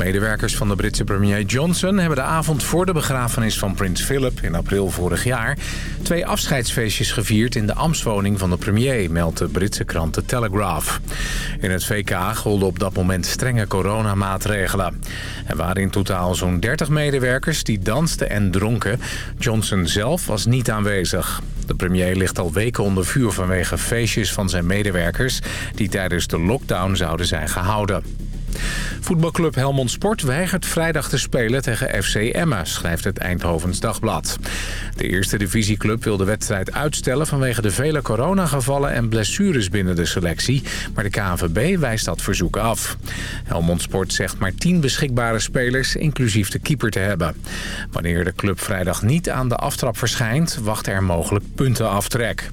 Medewerkers van de Britse premier Johnson hebben de avond voor de begrafenis van prins Philip in april vorig jaar... twee afscheidsfeestjes gevierd in de ambtswoning van de premier, meldt de Britse krant The Telegraph. In het VK golden op dat moment strenge coronamaatregelen. Er waren in totaal zo'n 30 medewerkers die dansten en dronken. Johnson zelf was niet aanwezig. De premier ligt al weken onder vuur vanwege feestjes van zijn medewerkers... die tijdens de lockdown zouden zijn gehouden. Voetbalclub Helmond Sport weigert vrijdag te spelen tegen FC Emma, schrijft het Eindhovens Dagblad. De eerste divisieclub wil de wedstrijd uitstellen vanwege de vele coronagevallen en blessures binnen de selectie, maar de KNVB wijst dat verzoek af. Helmond Sport zegt maar 10 beschikbare spelers, inclusief de keeper te hebben. Wanneer de club vrijdag niet aan de aftrap verschijnt, wacht er mogelijk puntenaftrek.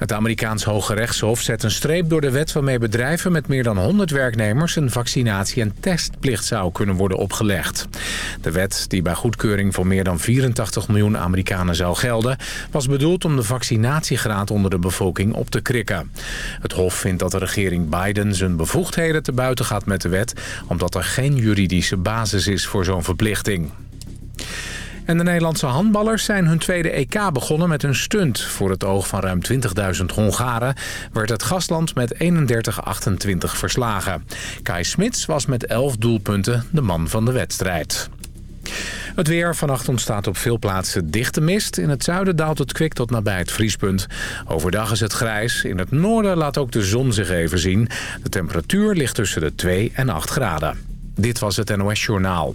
Het Amerikaans Hoge Rechtshof zet een streep door de wet... waarmee bedrijven met meer dan 100 werknemers... een vaccinatie- en testplicht zou kunnen worden opgelegd. De wet, die bij goedkeuring voor meer dan 84 miljoen Amerikanen zou gelden... was bedoeld om de vaccinatiegraad onder de bevolking op te krikken. Het Hof vindt dat de regering Biden zijn bevoegdheden te buiten gaat met de wet... omdat er geen juridische basis is voor zo'n verplichting. En de Nederlandse handballers zijn hun tweede EK begonnen met een stunt. Voor het oog van ruim 20.000 Hongaren werd het gastland met 31-28 verslagen. Kai Smits was met 11 doelpunten de man van de wedstrijd. Het weer. Vannacht ontstaat op veel plaatsen dichte mist. In het zuiden daalt het kwik tot nabij het vriespunt. Overdag is het grijs. In het noorden laat ook de zon zich even zien. De temperatuur ligt tussen de 2 en 8 graden. Dit was het NOS Journaal.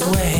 This way.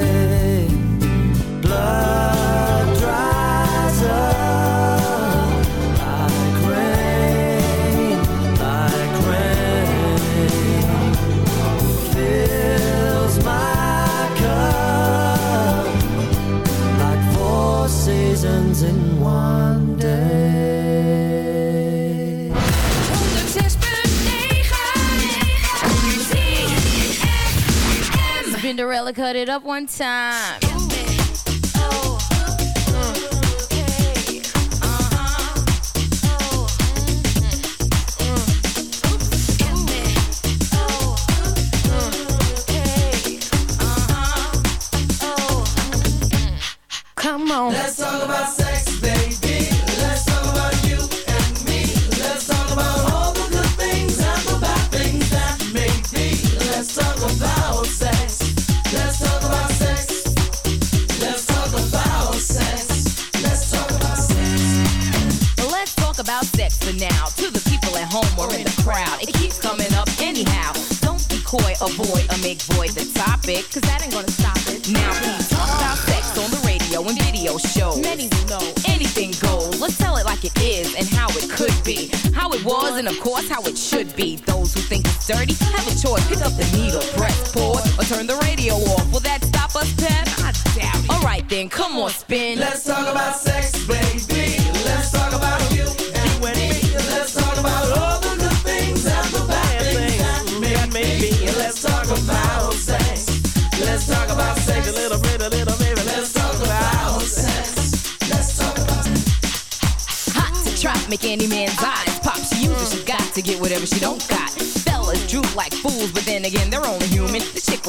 Cut it up one time.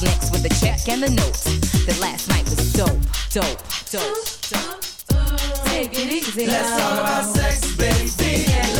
Followed next with the check and the note. That last night was dope, dope, dope, dope. Take it easy. Let's talk about sex, baby. Let's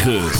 106.9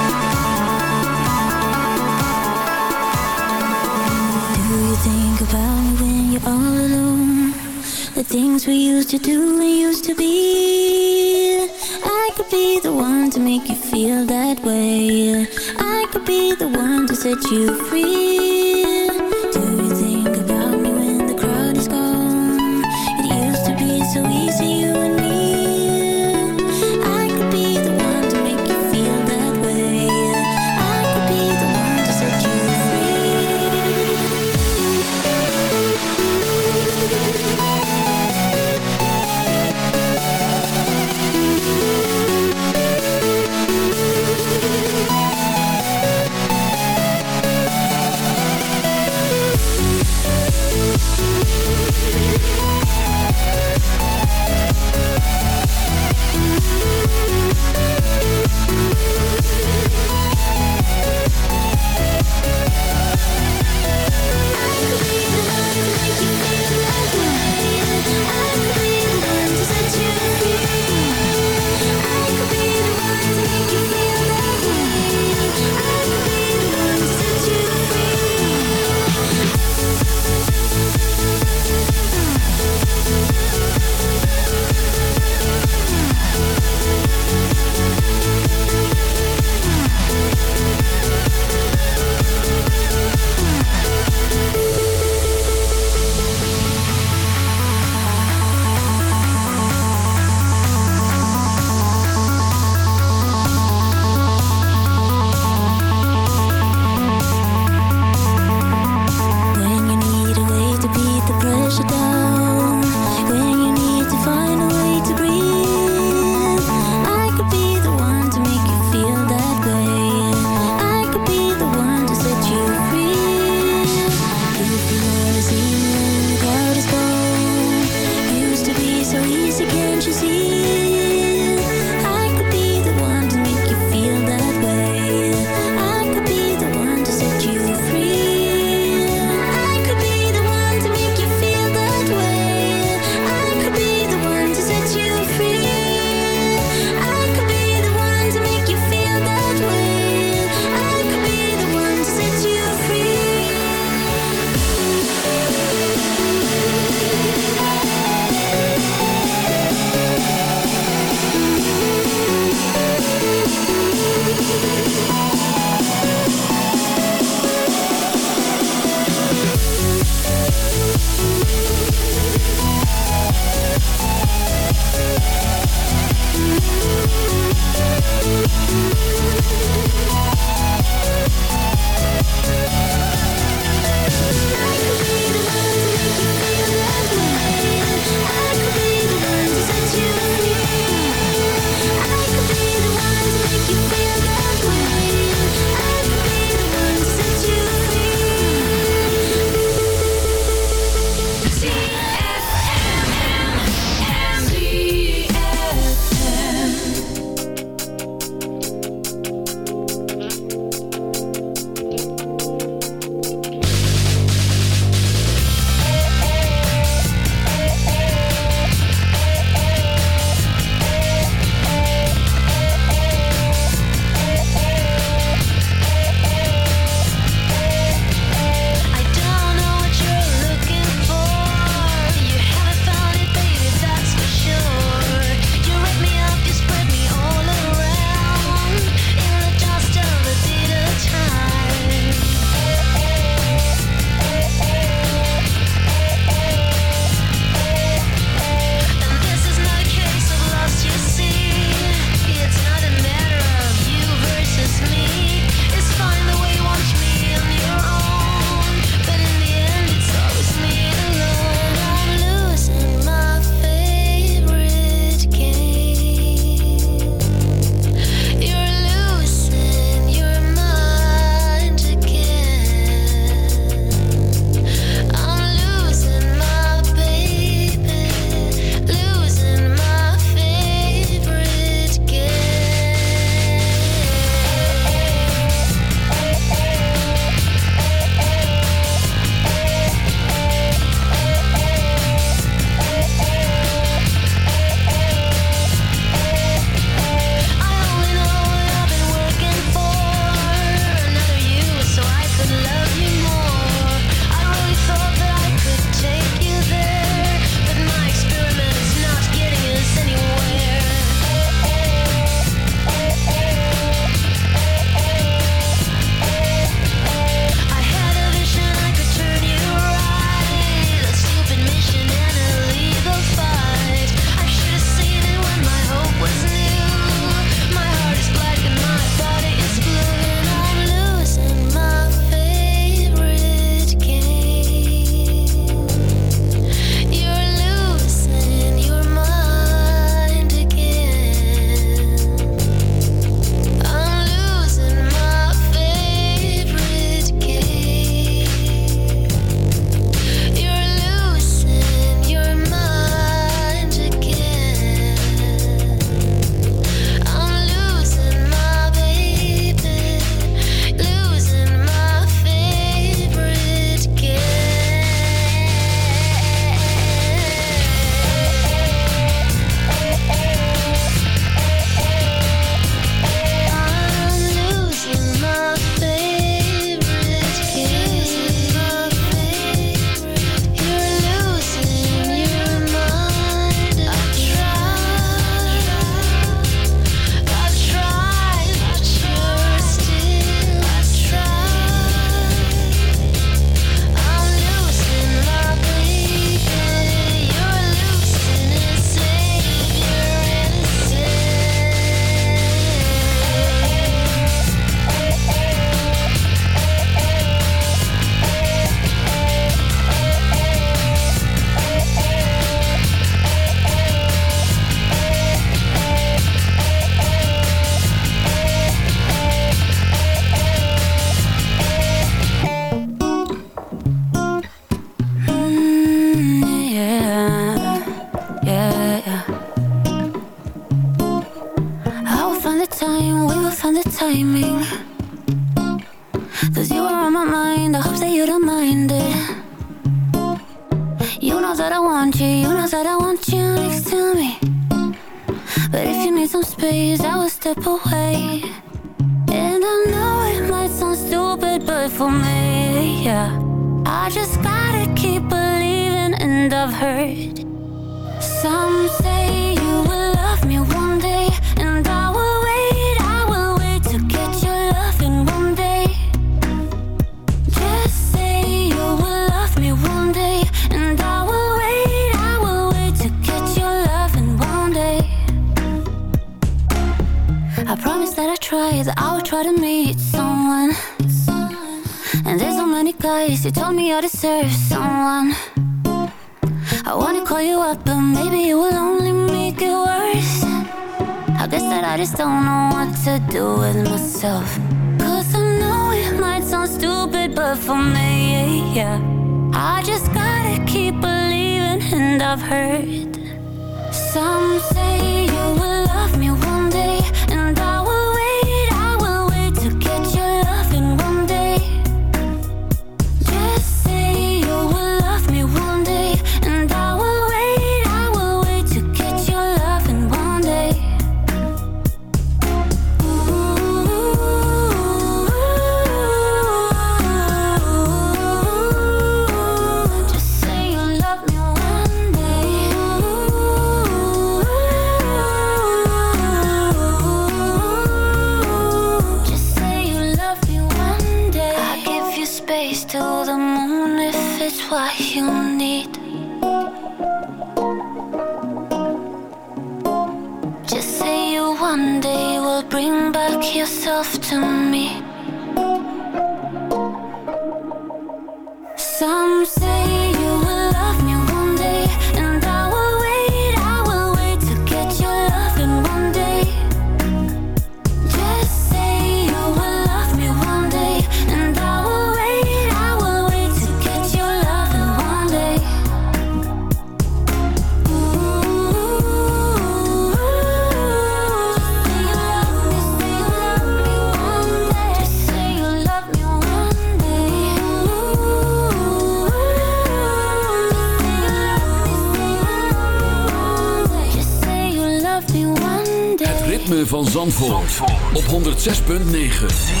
106.9